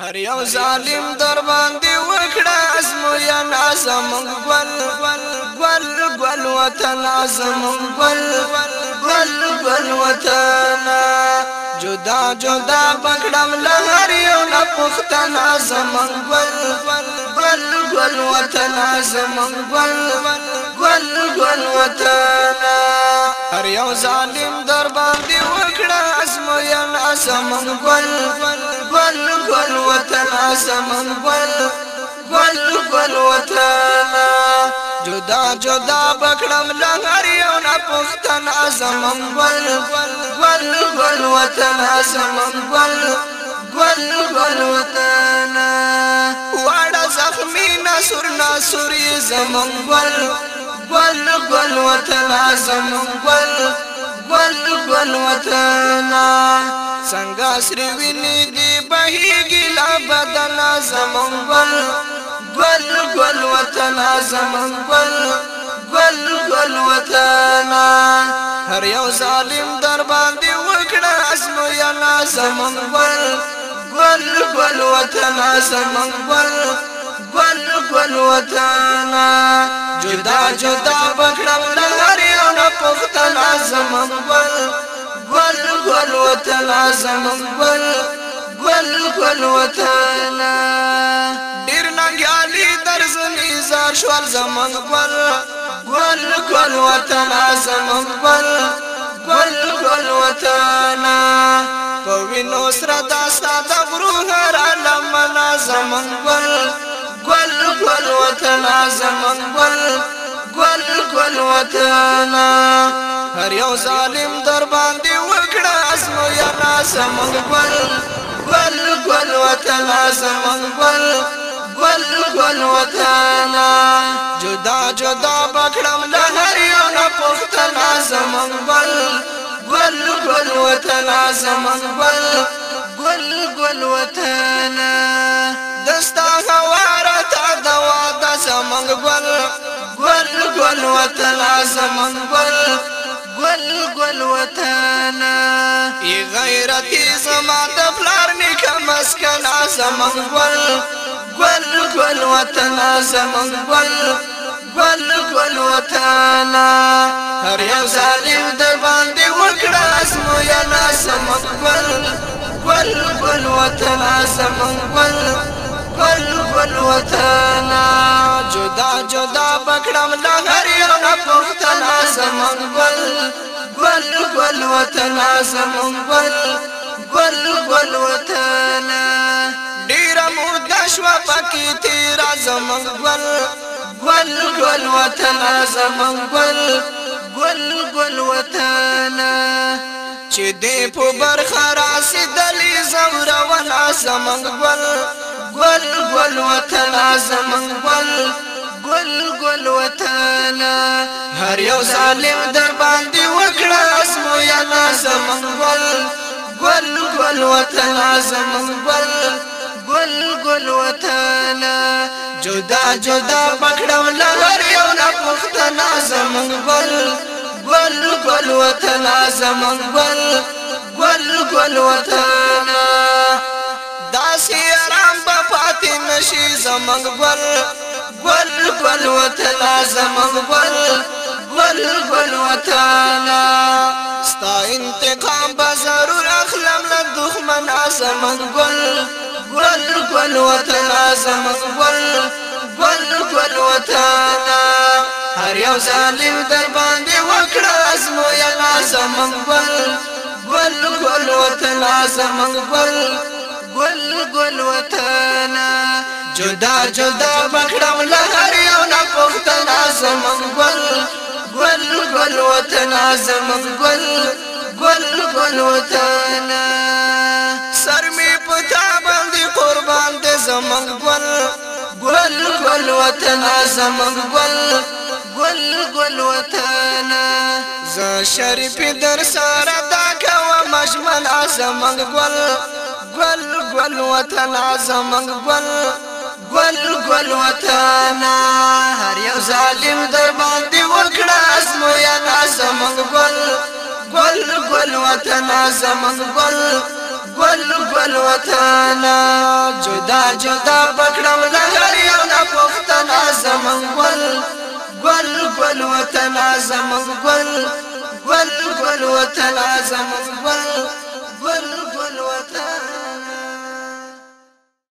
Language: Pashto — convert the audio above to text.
هر یو ظالم در باندې وکړه اسمو یا نازم گل گل گل وطن اعظم گل گل گل وطن جدا جدا پکړم لهر یو نه پختن اعظم گل گل گل وطن اعظم گل گل گل وطن هر یو ظالم در باندې وکړه اسمو یا نازم گل گل سمن گل گل گل وطن جدا جدا بکړم لنګر یو نه پښتن سمن گل گل گل وطن سمن گل گل گل وطن واړه زخمی نصر نصر زمن گل گل گل وطن زمن گل گل گل وطن څنګه سر ویني دي زمون بل گل گل وطن زمون بل گل گل وطن هر یو ظالم در باندې وکړه اسمو یا زمون بل گل گل وطن زمون بل گل گل وطن جدا جدا بکړم د هر یو نه پښتنه زمون بل گل گل وطن زمون بل خپل وطن ډیر ننګیالي درز نزار شوال زمان خپل ګل ګل وطن زمون خپل ګل ګل وطن په وینو سره دا ساده غرونه را لمنا زمون ګل ګل ګل وطن زمون ګل ګل ګل وطن هر یو ظالم در باندی کړه اسمو یا ناسم ګل ګل ګل وطن اسمو ګل ګل ګل وطن جدا جدا پکړم د هر یو نه پښتن اسمو ګل ګل ګل وطن اسمو ګل ګل ګل وطن دستا هواره تا دوا د سمنګ ګل ګل ګل وطن اسمو ګل گل گل وطن ای غیرتی زما د پلار نیکه مسکن زما گل گل گل وطن زما گل گل گل وطن هر یو ظالم در باندې وکړه ازمویا زما گل گل گل وطن زما گل گل گل وطن جدا جدا پکړم لغه وطن زمون بل بل بل وطن زمون بل بل بل وطن ډیر مرده شو پکې تیر زمون بل بل بل وطن زمون بل بل بل وطن چې دې په برخه راسدلې زمرا ولا زمون بل بل بل وطن زمون خپل ګل وطن هر یو ظالم در باندې وکړه اسمو یا ناسم ګل ګل ګل وطن اعظم ګل ګل ګل وطن جدا جدا پکړم لهر یو نه پښتنا زمون ګل ګل ګل وطن زمون ګل ګل ګل وطن داسې آرام په پاتې نشي زمون ګل ګل ګل وطن زمون ګل ګل ګل وطن ستا انتقام به ضرور اخلم له دښمن زمون ګل ګل ګل وطن زمون ګل ګل ګل وطن هر یو ظالم در باندې وکړه ازمو یا زمون ګل ګل ګل وطن زمون ګل ګل ګل وطن جدا جدا مکړم له هر یو نه پښتنا زمون ګل ګل ګل وطن زمون ګل ګل ګل وطن سر می پتا باندې قربان دې زمون ګل ګل ګل وطن زمون ګل ګل ګل وطن ز شریف در سره دا کوه مشمن زمون ګل ګل ګل وطن زمون ګل ګل ګل وطن هر یو ظالم در باندې وکړه اسمو یا ناسمنګ ګل ګل ګل وطن زمنګ ګل ګل ګل وطن جدا جدا پکړم له هر یو نه پښتنه زمنګ ګل ګل ګل وطن زمنګ ګل ګل ګل وطن زمنګ ګل ګل ګل وطن